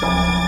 Bye.